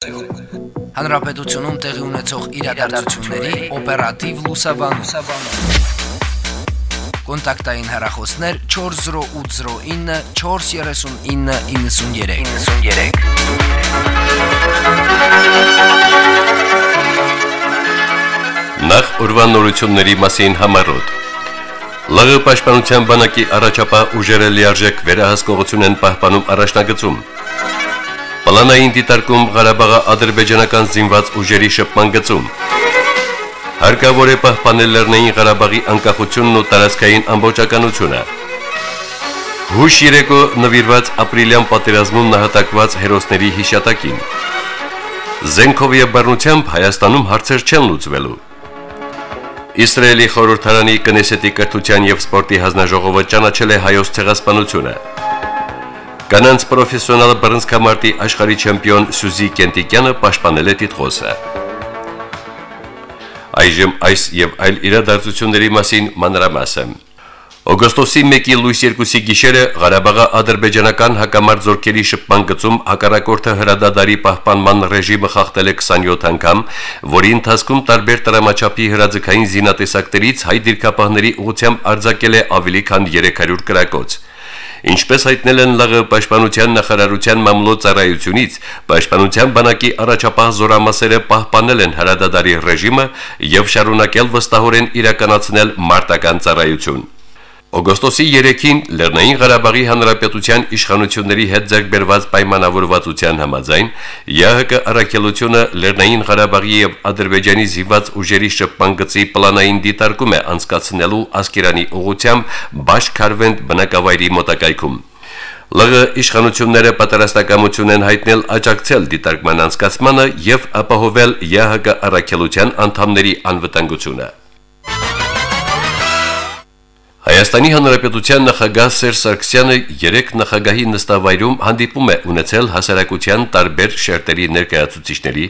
Հանրապետությունում տեղի ունեցող իրադարձությունների օպերատիվ լուսաբանում։ Կոնտակտային հեռախոսներ 40809 43993։ 93 Նախ ուրվանորությունների մասին համարոտ։ ԼՂ պաշտպանության բանակի առաջապահ ուժերը լիարժեք վերահսկողություն են պահպանում առաջնագծում։ Պլանային դիտարկում Ղարաբաղի ադրբեջանական զինված ուժերի շփման գծում։ Հարկավոր է պահպանել Լեռնային Ղարաբաղի անկախությունն ու տարածքային ամբողջականությունը։ Հուշ երեկո նվիրված ապրիլյան պատերազմում նահատակված հերոսների հիշատակին։ Զենքով եւ բռնությամբ Հայաստանում հարցեր չեն լուծվելու։ Իսրայելի խորհրդարանի կնեսետի կրթության եւ սպորտի հանձնաժողովը ճանաչել է հայոց ցեղասպանությունը։ Կանանց պրոֆեսիոնալ բռնցքամարտի աշխարհի չեմպիոն Սյուզի Կենտիկյանը պաշտպանել է տիտղոսը։ Այժմ այս եւ այլ իրադարձությունների մասին մանրամասը։ Օգոստոսի 1-ի լույս 2-ի գիշերը Ղարաբաղի ադրբեջանական հակամարտ զորքերի շփման գծում հակառակորդը հրադադարի պահպանման ռեժիմը խախտել է 27 անգամ, որի ընթացքում տարբեր տրամաչափի հրաձգային զինատեսակներից հայ դիրքապահների ուղությամբ արձակել է ավելի քան 300 կրակոց։ Ինչպես հայտնել են ԼՂ պաշտպանության նախարարության մամլոյցարայությունից, պաշտպանության բանակի առաջապահ զորամասերը պահպանել են հրադադարի ռեժիմը եւ շարունակել վստահորեն իրականացնել մարտական ծառայություն։ Օգոստոսի 3-ին Լեռնային Ղարաբաղի Հանրապետության իշխանությունների հետ ձեռքբերված պայմանավորվածության համաձայն ՀՀԿ առաքելությունը Լեռնային Ղարաբաղի եւ Ադրբեջանի զինված ուժերի շփման գծի պլանային դիտարկում է անցկացնելու Ասկերանի ուղությամբ Բաշ-Քարվենտ բնակավայրի մոտակայքում։ ԼՂ իշխանությունները պատրաստակամություն են հայտնել աջակցել դիտարկման անցկացմանը եւ ապահովել ՀՀԿ առաքելության անդամների անվտանգությունը։ Հայաստանի Հանրապետության նախագահ Սերժ Սարգսյանը երեք նախագահի նստավայրում հանդիպում է ունեցել հասարակության տարբեր շերտերի ներկայացուցիչների,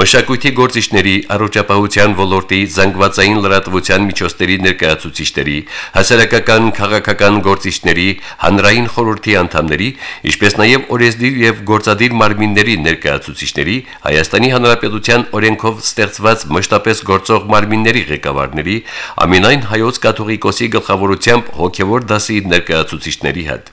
մշակույթի գործիչների, առողջապահության ոլորտի, զանգվածային լրատվության միջոցների ներկայացուցիչների, հասարակական քաղաքական գործիչների, հանրային խորհրդի անդամների, ինչպես նաև օրեսդիր եւ գործադիր մարմինների ներկայացուցիչների, Հայաստանի Հանրապետության օրենքով ստեղծված մշտապես գործող մարմինների ղեկավարների, ամենայն հայոց կաթողիկոսի գլխավոր ուղղությամբ հոգևոր դասի ներկայացուցիչների հետ։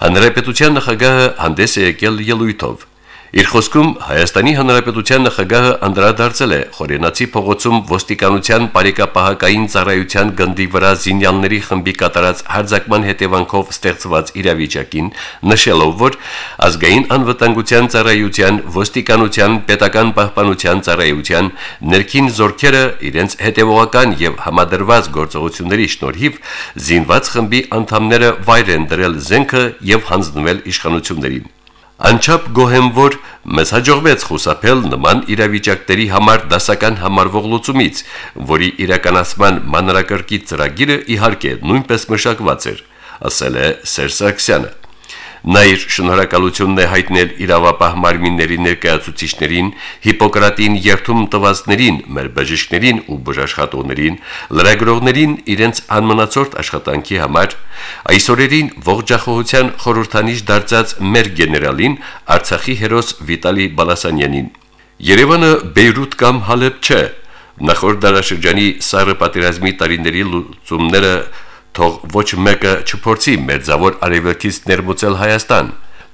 Հանրապետության նախագահը հանդես է եկել ելույթով։ Իր խոսքում Հայաստանի Հանրապետության նախագահը անդրադարձել է Խորենացի փողոցում ոստիկանության բարեկապահական ծառայության գնդի վրա զինյալների խմբի կատարած հարձակման հետևանքով ստեղծված իրավիճակին, նշելով, որ ազգային անվտանգության ծառայության, ոստիկանության, պետական պահպանության ծառայության ներքին զորքերը իրենց հետևողական եւ համադրված գործողությունների շնորհիվ զինված խմբի անդամները վայր են դրել զենքը եւ հանձնվել իշխանություններին։ Անչափ գոհ եմ, որ մեզ հաջողվեց խուսափել նման իրավիճակների համար դասական համարվող լուծումից, որի իրականացման մանրակրկիտ ծրագիրը իհարկե նույնպես մշակված էր, ասել է Սերժ Սարգսյանը։ Նա իր շնորհակալությունն է հայտնել իրավապահ մարմինների ներկայացուցիչներին, Հիպոկրատին երթում տվածներին, մեր բժիշկներին ու բժաշխատողներին, լրագրողներին իրենց անմնացորդ աշխատանքի համար, այսօրերին ողջախոհության խորհրդանիշ դարձած մեր գեներալին Արցախի հերոս Վիտալի Բալասանյանին։ Երևանը Բեյրութ կամ Հալեբ չէ։ Նախորդ դարաշրջանի սարը պատերազմի տարիների լուծումները թող ոչ մեկը չփորձի մերձավոր արևելքից ներմուծել Հայաստան։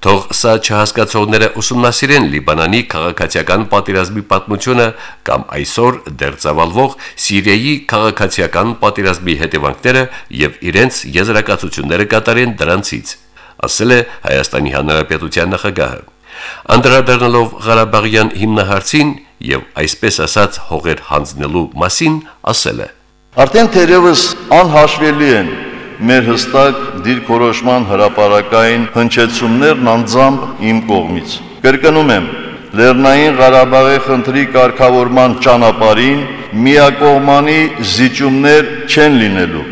Թող սա չհասկացողները ուսումնասիրեն Լիբանանի քաղաքացիական պատերազմի պատմությունը կամ այսօր դեռ ծավալվող Սիրիայի քաղաքացիական պատերազմի հետևանքները եւ իրենց եզրակացությունները կատարեն դրանցից, ասել է Հայաստանի Հանրապետության նախագահը։ Անդրադառնալով Ղարաբաղյան հիմնահարցին եւ այսպես ասած հողեր հանձնելու մասին, ասել է. Արդեն թերևս անհաշվելի են մեր հստակ դիրքորոշման հրաապարակային հնչեցումներն անձամբ իմ կողմից։ Կրկնում եմ, Լեռնային Ղարաբաղի խնդրի կարգավորման ճանապարհին միակողմանի զիջումներ չեն լինելու։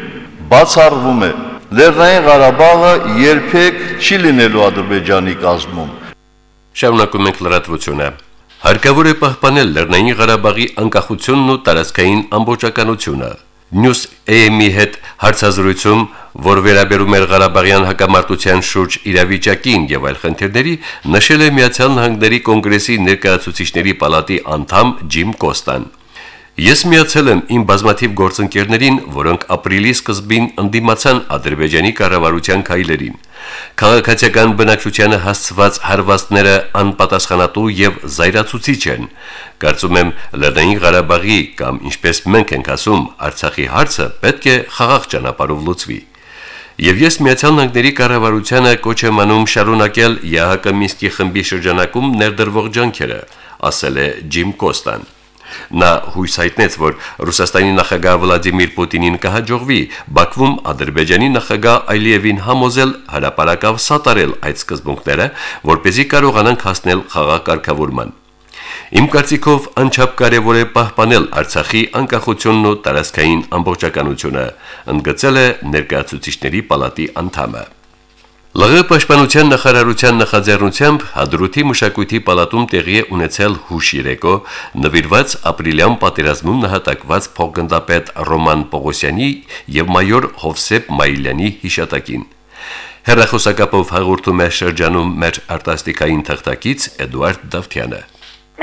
Բացառվում է Լեռնային Ղարաբաղը երբեք չի լինելու Ադրբեջանի կազմում։ Շարունակում ենք լրատվությունը։ Հարկավոր է պահպանել Լեռնային Ղարաբաղի անկախությունն ու տարածքային ամբողջականությունը։ News AM-ի հետ հարցազրույցում որ վերաբերում էր Ղարաբաղյան հակամարտության շուրջ իրավիճակին եւ այլ խնդիրների, նշել է Միացյալ Նահանգների կոնգրեսի ներկայացուցիչների պալատի անդամ Ջիմ Կոստան։ Ես միացել եմ իմ բազմաթիվ գործընկերներին, որոնք ապրիլի սկզբին ընդդիմացան Ադրբեջանի կառավարության քայլերին։ Քաղաքացիական բնակչությանը հասցված հարվածները անպատասխանատու եւ զայրացուցիչ են։ Կարծում եմ Լեռնային Ղարաբաղի կամ ինչպես մենք ենք ասում, Արցախի հարցը պետք է խաղաղ ճանապարհով լուծվի։ Եվ ես Միացյալ Նահանգների կառավարությանը կոչ եմ անում շարունակել ԵԱՀԿ Մինսկի խմբի շրջանակում ներդրվող ջանքերը, ասել է Ջիմ Կոստան։ Նա հույս հայտնեց, որ Ռուսաստանի նախագահ Վլադիմիր Պուտինին կհաջողվի Բաքվում Ադրբեջանի նախագահ Ալիևին համոզել հրապարակավ սատարել այդ սկզբունքները, որ เป զի կարողանանք հասնել խաղակարգավորման։ Իմ կարծիքով անչափ կարևոր է պահպանել Արցախի անկախությունն ու տարածքային ամբողջականությունը, ընդգծել է ներկայացուցիչների պալատի անդամը։ ԼՂ պաշտպանության նախարարության նախաձեռնությամբ Հադրութի մշակույթի պալատում տեղի է ունեցել հուշ երեկո նվիրված ապրիլյան պատերազմում նահատակված փոխգնդապետ Ռոման Պողոսյանի եւ մայոր Հովսեփ Մայլյանի հիշատակին։ Հերրախոսակապով հաղորդում է շրջանում մեր արտասթիկային թղթակից Էդուարդ Դավթյանը։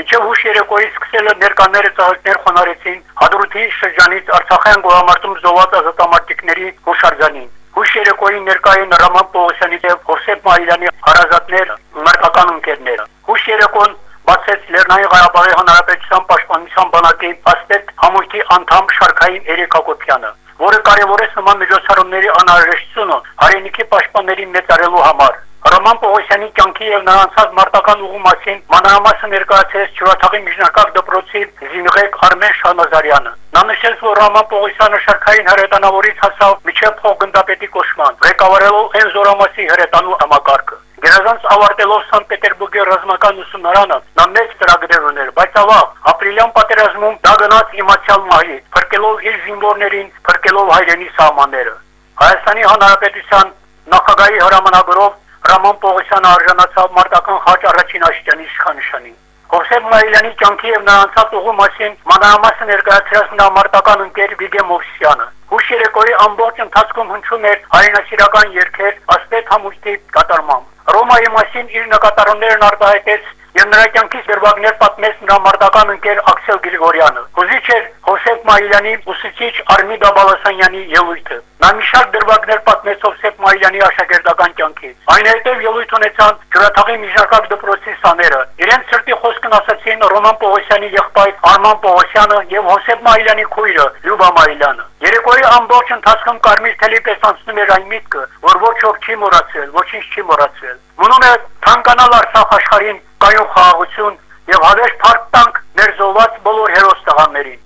Միջև հուշ երեկոյի սկսելը ներկաները ծաղիկներ խոնարեցին Հադրութի շրջանից Արցախյան գոհամարտում զոհված ազատամարտիկների հուշարձանին։ Հույս երեկոյի ներկային Ռաման Պողոսյանի եւ Հովսեփ Մայլյանի հարազատներ, մարտական ընկերներ։ Հույս երեկոն բացեց Լեռնային Ղարաբաղի Հանրապետության Պաշտպանության բանակի ասպետ համույթի անդամ Շարքային Երեկակոպյանը, որը կարևորեց նման միջոցառումների անհրաժեշտությունը հայրենիքի պաշտպանների մեծարելու համար։ Ռոման Պողոսյանի կյանքի եւ նրանցած մարտական ուղու մասին մանրամասը ներկայացրեց Ջուրաթաղի միջնակարգ դպրոցի Զինղեկ Արմեն Շանազարյանը։ Նա նշեց, որ Ռոման Պողոսյանը շարքային հրետանավորից հասավ միջև փոխգնդապետի կոչման, ղեկավարելով այն զորամասի հրետանու համակարգը։ Գերազանց ավարտելով Սանտ Պետերբուրգի ռազմական ուսումնարանը, նա մեծ ծրագրեր ուներ, բայց ավաղ ապրիլյան պատերազմում դա գնաց իմացյալ մահի, փրկելով իր զինվորներին, փրկելով հայրենի սահմանները։ Հայաստանի Հանրապետության նախագահի հրամանագրով Ռաման Պողոսյանը արժանացավ մարտական խաչ առաջին աշճանի իշխանշանին։ Հովսեփ Մայլյանի կյանքի եւ նրանցած ուղու մասին մանրամասը ներկայացրած նա մարտական ընկեր Վիգե Մովսյանը։ Հուշ երեկոյի ամբողջ ընթացքում հնչում էր հայրենասիրական երգեր ասպետ համույթի կատարմամբ։ Ռոմայի մասին իր նկատառումներն արտահայտեց եւ նրա կյանքից դրվագներ պատմեց նրա մարտական ընկեր Աքսել Գրիգորյանը։ Հուզիչ էր Հոսեփ Մայլյանի ուսուցիչ Արմիդա Բալասանյանի ելույթը։ Նա մի շարք դրվագներ պատմեց Հոսեփ Մայլյանի աշակերտական կյանքից։ Այնուհետև ելույթ ունեցան Ջուրաթաղի միջնակարգ դպրոցի սաները։ Իրենց սրտի խոսքն ասացին Ռոման Պողոսյանի եղբայր Արման Պողոսյանը եւ Հոսեփ Մայլյանի քույրը Լյուբա Մայլյանը։ Երեկոյի ամբողջ ընթացքում Կարմիր թելի պես անցնում էր այն միտքը, որ ոչ ոք չի մոռացել, ոչինչ չի մոռացել։ Մնում է թանկանալ Արցախ աշխարհին կայուն խաղաղություն եւ հավերժ փառք տանք մեր զոհված բոլոր հերոս տղաներին։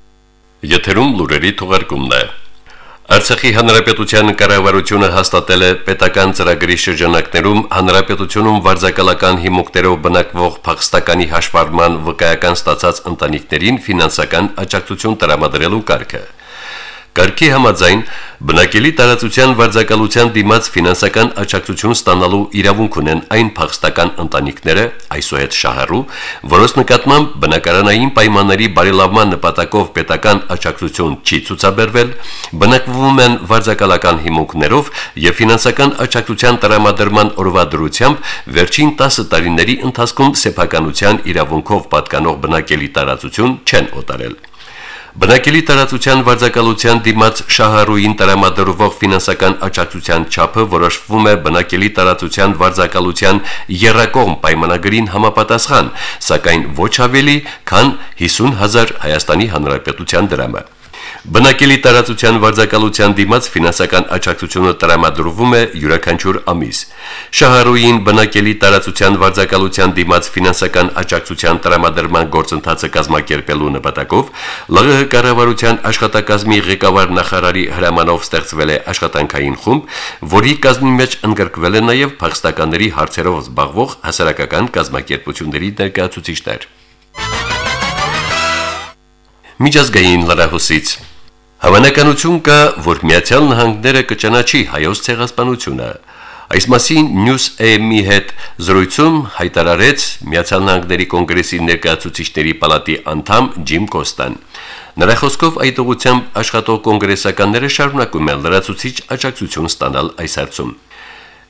Եթերում լուրերի թողարկումն է։ Արցախի հանրապետության կառավարությունը հաստատել է պետական ծրագրի շրջանակներում հանրապետությունում վարձակալական հիմունքներով բնակվող փախստականի հաշվառման վկայական ստացած ընտանիքներին ֆինանսական աջակցություն տրամադրելու կարգը։ Կարգի համաձայն բնակելի տարածության վարձակալության դիմաց ֆինանսական աջակցություն ստանալու իրավունք ունեն այն փախստական ընտանիքները, այսուհետ շահառու, որոնց նկատմամբ բնակարանային պայմանների բարելավման նպատակով պետական աջակցություն չի ցուցաբերվել, բնակվում են վարձակալական հիմունքներով եւ ֆինանսական աջակցության տրամադրման օրվա դրությամբ վերջին 10 տարիների ընթացքում սեփականության իրավունքով պատկանող բնակելի տարածություն չեն օտարել։ Բնակելի տարածության վարձակալության դիմաց շահառուին տրամադրվող ֆինանսական աջակցության չափը որոշվում է բնակելի տարածության վարձակալության երրակողմ պայմանագրին համապատասխան, սակայն ոչ ավելի, քան 50000 Հայաստանի Հանրապետության դրամը։ Բնակելի տարածության վարձակալության դիմաց ֆինանսական աջակցությունը տրամադրվում է յուրաքանչյուր ամիս։ Շահառուին բնակելի տարածության վարձակալության դիմաց ֆինանսական աջակցության տրամադրման գործընթացը կազմակերպելու նպատակով ԼՂՀ կառավարության աշխատակազմի ղեկավար նախարարի հրամանով ստեղծվել է աշխատանքային խումբ, որի կազմի մեջ ընդգրկվել են նաև փախստականների հարցերով զբաղվող հասարակական կազմակերպությունների ներկայացուցիչներ։ Միջազգային լրահոսից Հավանականություն կա, որ Միացյալ Նահանգները կճանաչի հայոց ցեղասպանությունը։ Այս մասին News AM-ի հետ զրույցում հայտարարեց Միացյալ Նահանգների կոնգրեսի ներկայացուցիչների պալատի անդամ Ջիմ Կոստան։ Նրա խոսքով այդ ուղությամբ աշխատող կոնգրեսականները շարունակում են լրացուցիչ աջակցություն ստանալ այս հարցում։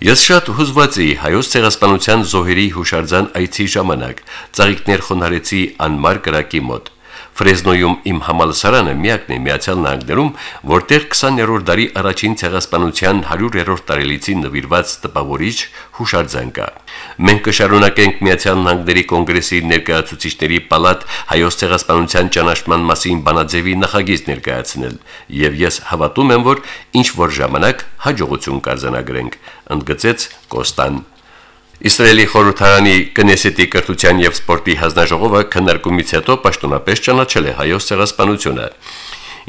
Ես շատ հուզված էի հայոց ցեղասպանության զոհերի հուշարձան այցի ժամանակ։ Ծաղիկներ խոնարեցի անմար կրակի մոտ։ Ֆրեզնոյում իմ համալսարանը միակն է Միացյալ Նահանգներում, որտեղ 20-րդ դարի առաջին ցեղասպանության 100-րդ տարելիցին նվիրված տպավորիչ հուշարձան կա։ Մենք կշարունակենք Միացյալ Նահանգների կոնգրեսի ներկայացուցիչների պալատ հայոց ցեղասպանության ճանաչման մասին բանաձևի նախագիծ ներկայացնել, եւ ես հավատում եմ, որ ինչ որ ժամանակ հաջողություն կարձանագրենք, ընդգծեց Կոստան Իսրայելի խորհրդարանի կնեսետի կրթության եւ սպորտի հանձնաժողովը քննարկումից հետո պաշտոնապես ճանաչել է հայոց ցեղասպանությունը։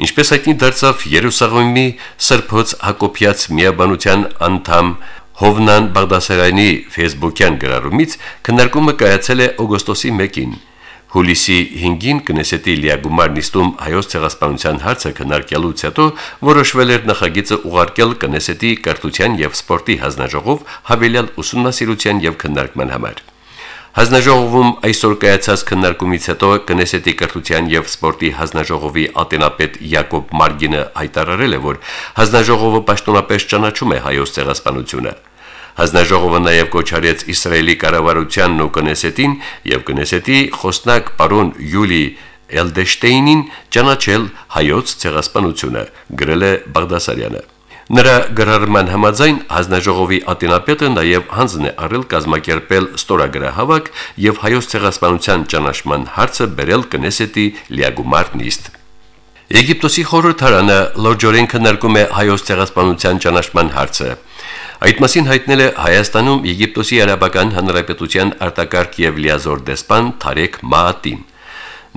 Ինչպես հայտնի դարձավ Երուսաղեմի Սրբոց Հակոբյաց միաբանության անդամ Հովնան Բաղդասարյանի Facebook-յան գրառումից քննարկումը կայացել է օգոստոսի 1-ին։ Հուլիսի 5-ին կնեսետի լիագումար նիստում հայոց ցեղասպանության հարցը քննարկելուց հետո որոշվել էր նախագիծը ուղարկել կնեսետի կրթության եւ սպորտի հանձնաժողով հավելյալ ուսումնասիրության եւ քննարկման համար։ Հանձնաժողովում այսօր կայացած քննարկումից հետո կնեսետի կրթության եւ սպորտի հանձնաժողովի ատենապետ Յակոբ Մարգինը հայտարարել է, որ հանձնաժողովը պաշտոնապես ճանաչում է հայոց ցեղասպանությունը։ Հանձնաժողովը նաև կոչարեց Իսրայելի կառավարությանն ու Կնեսետին եւ Կնեսետի խոսնակ պարոն Յուլի Էլդեշտեյնին ճանաչել հայոց ցեղասպանությունը, գրել է Բաղդասարյանը։ Նրա գրառման համաձայն հանձնաժողովի ատենապետը նաև հանձն է առել կազմակերպել ստորագրահավաք եւ հայոց ցեղասպանության ճանաչման հարցը բերել Կնեսետի լիագումար նիստ։ Եգիպտոսի խորհրդարանը լորջորեն քննարկում է հայոց ցեղասպանության ճանաչման հարցը։ Այդ մասին հայտնել է Հայաստանում Եգիպտոսի Արաբական Հանրապետության արտակարգ եւ լիազոր դեսպան Թարեկ Մաատին։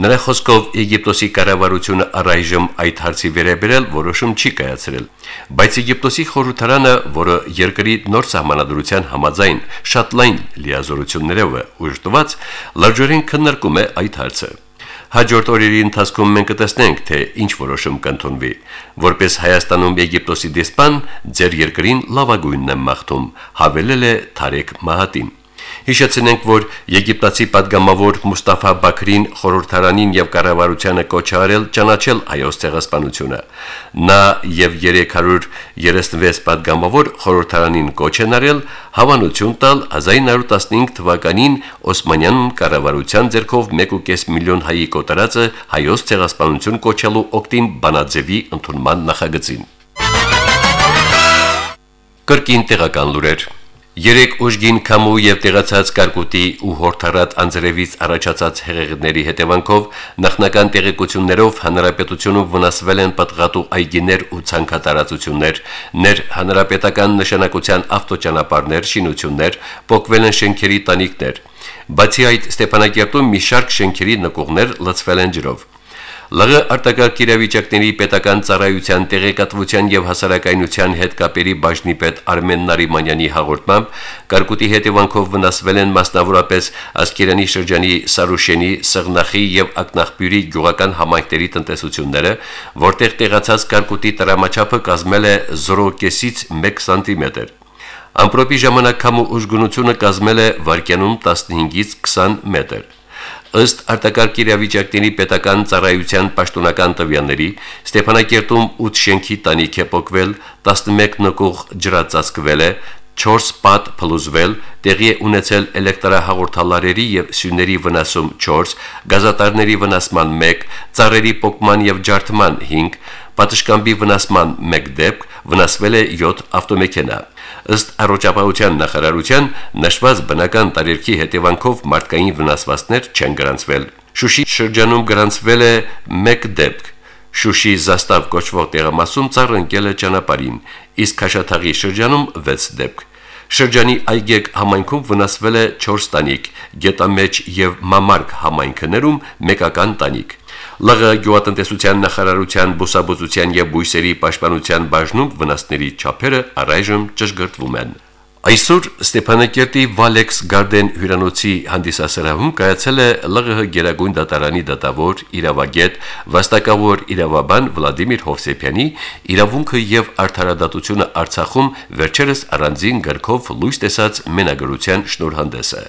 Նրա խոսքով Եգիպտոսի կառավարությունը առայժմ այդ հարցի վերաբերել որոշում չի կայացրել, բայց Եգիպտոսի խորհրդարանը, որը երկրի նոր սահմանադրության համաձայն շատ լայն լիազորություններով ուժտված, լրջորեն քննարկում է այդ հարցը։ Հաջորդ օրերի ընթացքում մենք կտեսնենք, թե ինչ որոշում կընդունվի։ Որպես Հայաստանում Եգիպտոսի դեսպան, ձեր երկրին լավագույնն եմ մաղթում, հավելել է Թարեկ Մահատին։ Հիշեցնենք, որ Եգիպտացի падգամավոր Մուստաֆա Բաքրին խորհրդարանին եւ կառավարությանը կոչ արել ճանաչել այոս ցեղասպանությունը։ Նա եւ 336 падգամավոր խորհրդարանին կոչ են արել հավանություն տալ 1915 թվականին Օսմանյան կառավարության ձեռքով 1.5 միլիոն հայի կոտորածը հայոց ցեղասպանություն կոչելու օկտին բանաձևի ընդունման նախագծին։ Կրկին տեղական լուրեր Երեք ուժգին քամու եւ տեղացած կարկուտի ու հորթարատ անձրևից առաջացած հեղեղների հետևանքով նախնական տեղեկություններով հանրապետությունում վնասվել են պատղատու այգիներ ու ցանկատարածություններ, ներ հանրապետական նշանակության ավտոճանապարհներ, շինություններ, փոկվել են շենքերի տանիքներ։ Բացի այդ, Ստեփանակերտում մի շարք շենքերի նկուղներ լցվել են ջրով։ ԼՂ արտակարգ իրավիճակների պետական ծառայության տեղեկատվության եւ հասարակայնության հետ կապերի բաժնի պետ Արմեն Նարիմանյանի հաղորդմամբ կարկուտի հետևանքով վնասվել են մասնավորապես Ասկերանի շրջանի Սարուշենի, Սղնախի եւ Ակնախբյուրի գյուղական համայնքների տնտեսությունները, որտեղ տեղացած կարկուտի տրամաչափը կազմել է 0.5-ից 1 սանտիմետր։ Ամպրոպի ժամանակ համու ուժգնությունը կազմել է վարկյանում 15-ից 20 մետր։ Ըստ արտակարգ իրավիճակների պետական ծառայության պաշտոնական տվյալների Ստեփանակերտում 8 շենքի տանիք է փոկվել, 11 նկուղ ջրածածկվել է, 4 պատ փլուզվել, տեղի է ունեցել էլեկտրահաղորդալարերի եւ սյուների վնասում 4, գազատարների վնասման 1, ծառերի փոկման եւ ջարդման 5, պատշգամբի վնասման 1 դեպք, վնասվել է 7 ավտոմեքենա։ Ըստ առողջապահության նախարարության նշված բնական տարերքի հետևանքով մարդկային վնասվածքներ չեն գրանցվել։ Շուշի շրջանում գրանցվել է 1 դեպք։ Շուշի զաստավ կոչվող տեղամասում ծառ ընկել է ճանապարհին, իսկ Խաշաթաղի շրջանում 6 դեպք։ Շրջանի այգեկ համայնքում վնասվել է 4 տանիք, գետամեջ եւ մամարկ համայնքներում մեկական տանիք։ ԼՂ գյուղատնտեսության նախարարության բուսաբուծության եւ բույսերի պաշտպանության բաժնում վնասների չափերը առայժմ ճշգրտվում են։ Այսօր Ստեփանակերտի Վալեքս Գարդեն հյուրանոցի հանդիսասրահում կայացել է ԼՂՀ Գերագույն դատարանի դատավոր իրավագետ վաստակավոր իրավաբան Վլադիմիր Հովսեփյանի իրավունքը եւ արդարադատությունը Արցախում վերջերս առանձին գրքով լույս տեսած մենագրության շնորհանդեսը։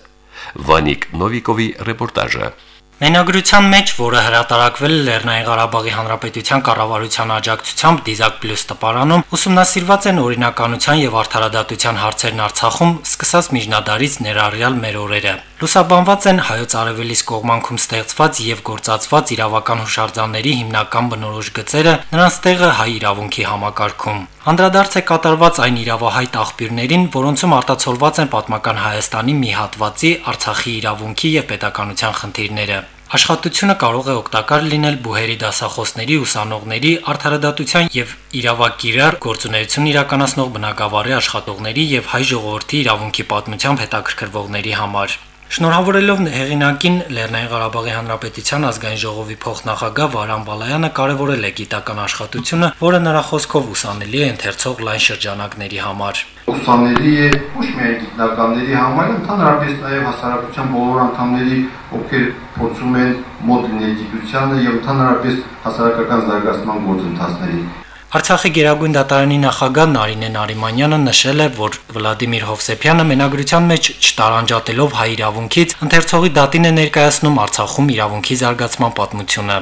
Վանիկ Նովիկովի ռեպորտաժը Մենագրության մեջ, որը հրատարակվել է Լեռնային Ղարաբաղի Հանրապետության կառավարության աջակցությամբ Դիզակ տպարանում, ուսումնասիրված են օրինականության եւ արդարադատության հարցերն Արցախում, սկսած միջնադարից ներառյալ մեր օրերը։ Լուսաբանված են հայոց արևելիս կողմանքում ստեղծված եւ գործածված իրավական հուշարձանների հիմնական բնորոշ գծերը, նրանց տեղը հայ իրավունքի համակարգում։ Անդրադարձ է կատարված այն իրավահայտ աղբյուրներին, որոնցում արտացոլված են պատմական Հայաստանի մի հատվածի Արցախի իրավունքի եւ պետականության խնդիրները։ Աշխատությունը կարող է օգտակար լինել բուհերի դասախոսների, ուսանողների, արդարադատության եւ իրավակիրար գործունեություն իրականացնող բնակավարի աշխատողների եւ հայ ժողովրդի իրավունքի պատմությամբ հետաքրքրվողների համար։ Շնորհավորելով հեղինակին Լեռնային Ղարաբաղի Հանրապետության ազգային ժողովի փոխնախագահ Վարան Բալայանը կարևորել է գիտական աշխատությունը, որը նրա խոսքով ուսանելի է ընթերցող լայն շրջանակների համար։ Ուսանելի է ոչ միայն գիտնականների համար, ընդհանրապես նաև հասարակության բոլոր անդամների, ովքեր փորձում են մոտ լինել գիտությանը եւ ընդհանրապես հասարակական զարգացման գործընթացների։ Արցախի Գերագույն դատարանի նախագահ Նարինե Նարիմանյանը նշել է, որ Վլադիմիր Հովսեփյանը մենագրության մեջ չտարանջատելով հայ իրավունքից ընթերցողի դատին է ներկայացնում Արցախում իրավունքի զարգացման պատմությունը։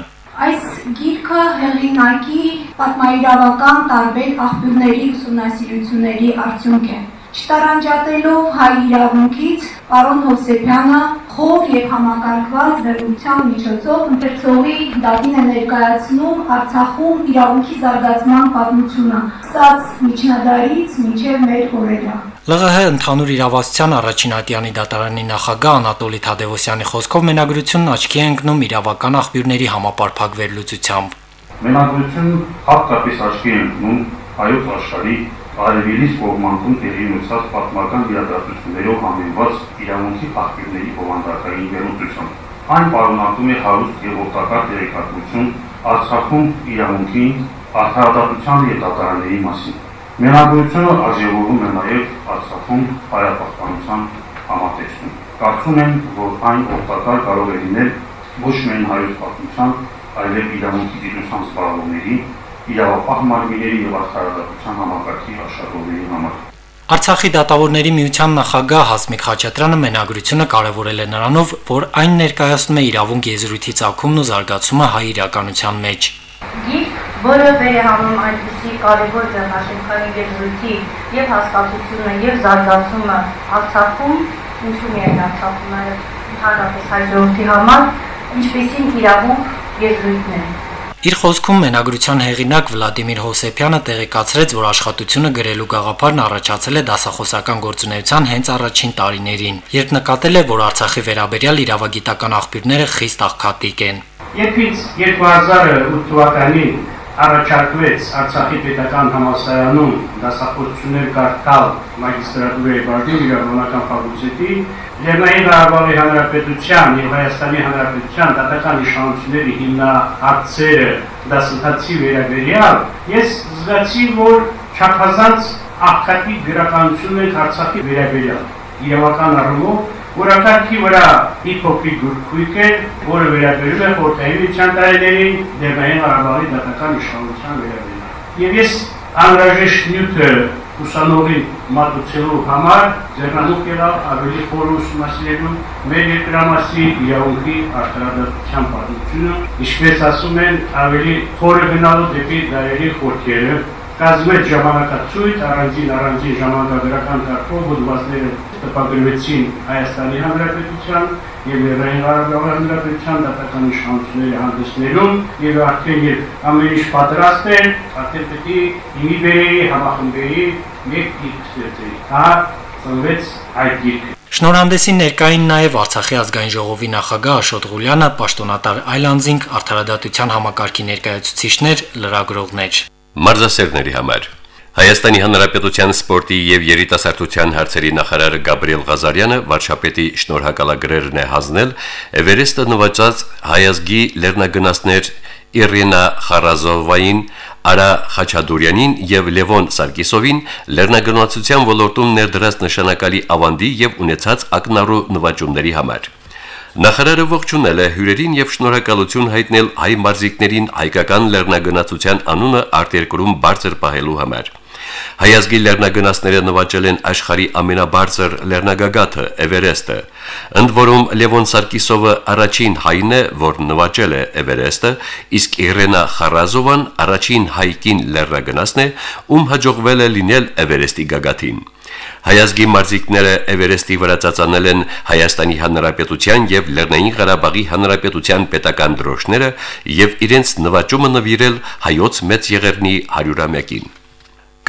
Այս գիրքը հեղինակի պատմաիրավական տարբեր աղբյուրների ուսումնասիրությունների արդյունք է։ Չտարանջատելով հայ իրավունքից պարոն Հովսեփյանը խոր եւ համակարգված վերլուծության միջոցով ընթերցողի դատին է ներկայացնում Արցախում իրավունքի զարգացման պատմությունը, սկսած միջնադարից մինչև մեր օրերը։ ԼՂՀ ընդհանուր իրավասության առաջին ատյանի դատարանի նախագահ Անատոլի Թադևոսյանի խոսքով մենագրությունն աչքի է ընկնում իրավական աղբյուրների համապարփակ վերլուծությամբ։ Մենագրություն հատկապես աչքի է ընկնում հայոց աշխարհի արևելից կողմանկում տեղի ունեցած պատմական իրադարձություններով համեմված իրավունքի աղբյուրների բովանդակային վերլուծություն։ Այն պարունակում է հարուստ եւ օգտակար տեղեկատվություն Արցախում իրավունքի, արդարադատության եւ դատարանների մասին։ Մենագրությունը արժևորում է նաեւ Արցախում հայապահպանության համատեքստում։ Կարծում եմ, որ այն օգտակար կարող է լինել ոչ միայն հայոց պատմության, այլև իրավունքի դիտության զբաղողների իրավապահ մարմինների եւ արդարադատության համակարգի աշխատողների համար։ Արցախի դատավորների միության նախագահ Հասմիկ Խաչատրյանը մենագրությունը կարևորել է նրանով, որ այն ներկայացնում է իրավունք եզրույթի ցակումն ու զարգացումը հայ իրականության մեջ։ Գիրք, որը վերահանում այնպիսի կարևոր ձեռնարկային եզրույթի եւ հասկացությունը եւ զարգացումը Արցախում, ինչու միայն Արցախում, այլ ժողովրդի համար, ինչպեսին իրավունք եզրույթն է։ Իր խոսքում մենագրության հեղինակ Վլադիմիր Հոսեփյանը տեղեկացրեց, որ աշխատությունը գրելու գաղափարն առաջացել է դասախոսական գործունեության հենց առաջին տարիներին, երբ նկատել է, որ Արցախի վերաբերյալ իրավագիտական աղբյուրները խիստ աղքատիկ են։ Երբ 2008 թվականին առաջարկվեց Արցախի պետական համալսարանում դասախոսություններ կարդալ մագիստրատուրայի բաժնի իրավաբանական ֆակուլտետի Լեռնային Ղարաբաղի Հանրապետության եւ Հայաստանի Հանրապետության դատական իշխանությունների հիմնահարցերը դասընթացի վերաբերյալ ես զգացի, որ չափազանց աղքատի գրականություն են Արցախի վերաբերյալ իրավական առումով Որակարգի վրա մի փոքրիկ գրքույկ է, որը վերաբերում է խորհրդային միջան տարիներին Լեռնային Ղարաբաղի դատական իշխանության վերաբերյալ։ Եվ ես անհրաժեշտ նյութը ուսանողի մատուցելու համար ձեռնամուխ եղավ ավելի խոր ուսումնասիրելու մեր երկրամասի իրավունքի արտադրության պատմությունը, ինչպես ասում են, ավելի խորը գնալու դեպի դարերի խորքերը կազմեց ժամանակացույց առանձին առանձին ժամանակագրական կարգով հոդվածները տպագրվեցին Հայաստանի Հանրապետության եւ Լեռնային Ղարաբաղի Հանրապետության դատական իշխանությունների հանդեսներում եւ արդեն երբ ամեն ինչ պատրաստ է, արդեն պետք է հիմի բերեի համախմբեի մեկ գիրք ստեղծեի։ Հա ծնվեց այդ գիրքը։ Շնորհանդեսին ներկային նաև Արցախի ազգային ժողովի նախագահ Աշոտ Ղուլյանը, պաշտոնատար Այլանդզինգ, արդարադատության համակարգի ներկայացուցիչներ, լրագրողներ մարզասերների համար։ Հայաստանի Հանրապետության սպորտի եւ երիտասարդության հարցերի նախարար Գաբրիել Ղազարյանը վարչապետի շնորհակալագրերն է հանձնել Էվերեստը նվաճած հայազգի լեռնագնացներ Իրինա Խարազովային, Արա Խաչատուրյանին եւ Լևոն Սարգիսովին լեռնագնացության ոլորտում ներդրած նշանակալի ավանդի եւ ունեցած ակնառու նվաճումների համար։ Նախարարը ողջունել է հյուրերին եւ շնորհակալություն հայտնել հայ մարզիկներին հայկական լեռնագնացության անունը արտերկրում բարձր պահելու համար։ Հայազգի լեռնագնացները նվաճել են աշխարի ամենաբարձր լեռնագագաթը Էվերեստը։ Ընդ որում Լևոն Սարգիսովը առաջին հայն է, որ նվաճել է Էվերեստը, իսկ Իրենա Խարազովան առաջին հայկին լեռնագնացն է, ում հաջողվել է լինել Էվերեստի գագաթին։ Հայազգի մարզիկները Էվերեստի վրա ծածանել են Հայաստանի Հանրապետության եւ Լեռնային Ղարաբաղի Հանրապետության պետական դրոշները եւ իրենց նվաճումը նվիրել հայոց մեծ եղերնի 100-ամյակին։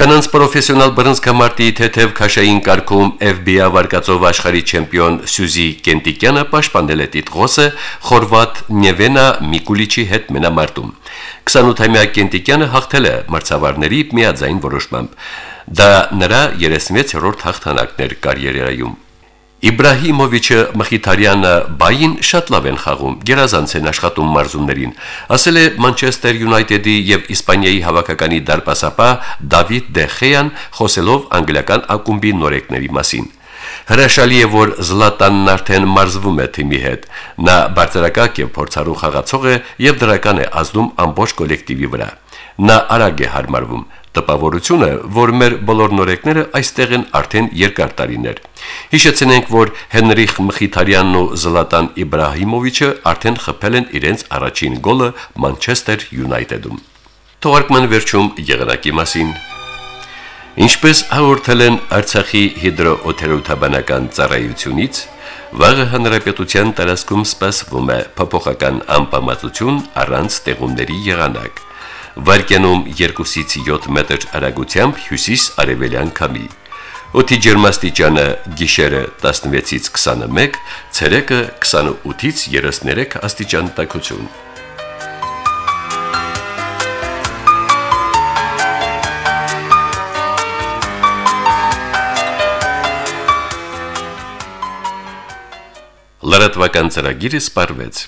Կանանց պրոֆեսիոնալ բռնցքամարտի թեթև քաշային կարգում FBI վարկածով աշխարհի չեմպիոն Սյուզի Կենտիկյանը պաշտպանել է տիտղոսը խորվատ Նևենա Միկուլիչի հետ մենամարտում։ 28-ամյա Կենտիկյանը հաղթել է մրցավարների միաձայն որոշմամբ։ Դա նրա 36-րդ հաղթանակն էր կարիերայում։ Իբրահիմովիչը Մխիթարյանը բային շատ լավ են խաղում, գերազանց են աշխատում մարզումներին, ասել է Մանչեսթեր Յունայթեդի եւ Իսպանիայի հավաքականի դարպասապա Դավիթ Դեխեյան, խոսելով անգլիական ակումբի նորեկների մասին։ Հրաշալի է, որ Զլատանն արդեն մարզվում է թիմի հետ։ Նա բարձրակակ եւ փորձառու խաղացող է եւ դրական է ազդում ամբողջ կոլեկտիվի վրա։ Նա արագ է հարմարվում տպավորությունը, որ մեր բոլոր նորեկները այստեղ են արդեն երկար տարիներ։ Հիշեցնենք, որ Հենրիխ Մխիթարյանն ու Զլատան Իբրահիմովիչը արդեն խփել են իրենց առաջին գոլը Մանչեսթեր Յունայթեդում։ Թողարկման վերջում եղանակի մասին Ինչպես հաղորդել են Արցախի հիդրոօթերոթաբանական ծառայությունից, վաղը հանրապետության տարածքում սպասվում է փոփոխական անպամատություն առանց տեղումների եղանակ վարկյանում 2-ից 7 մետր արագությամբ հյուսիս-արևելյան քամի։ Օդի ջերմաստիճանը գիշերը 16-ից 21, ցերեկը 28-ից 33 աստիճան տաքություն։ Լրատվական ծրագիրը սպարվեց։